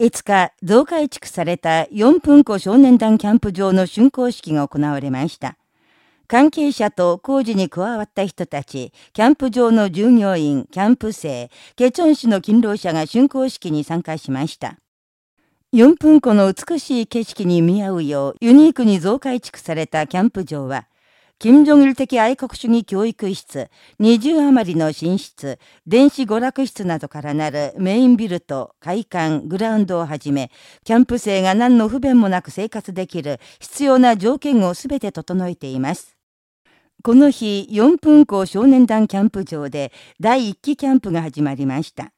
5日、増改築された4分湖少年団キャンプ場の竣工式が行われました。関係者と工事に加わった人たち、キャンプ場の従業員、キャンプ生、ケチョン市の勤労者が竣工式に参加しました。4分湖の美しい景色に見合うようユニークに増改築されたキャンプ場は、金正日的愛国主義教育室、20余りの寝室、電子娯楽室などからなるメインビルと会館、グラウンドをはじめ、キャンプ生が何の不便もなく生活できる必要な条件をすべて整えています。この日、4分校少年団キャンプ場で第1期キャンプが始まりました。